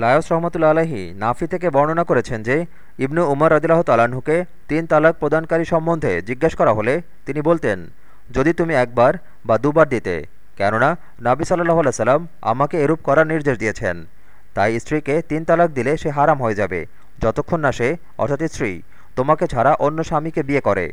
Lions রহমতুল্লা আলহি নাফি থেকে বর্ণনা করেছেন যে, ইবনু উমর রদিল্লাহ তালাহুকে তিন তালাক প্রদানকারী সম্বন্ধে জিজ্ঞেস করা হলে তিনি বলতেন, যদি তুমি একবার বা দুবার দিতে, কেননা নাবি সাল্লাহ সাল্লাম আমাকে এরূপ করার নির্দেশ দিয়েছেন। তাই স্ত্রীকে তিন তালাক দিলে সে হারাম হয়ে যাবে। যতক্ষণ না সে, অর্থাৎ স্ত্রী, তোমাকে ছাড়া অন্য স্বামীকে বিয়ে করে।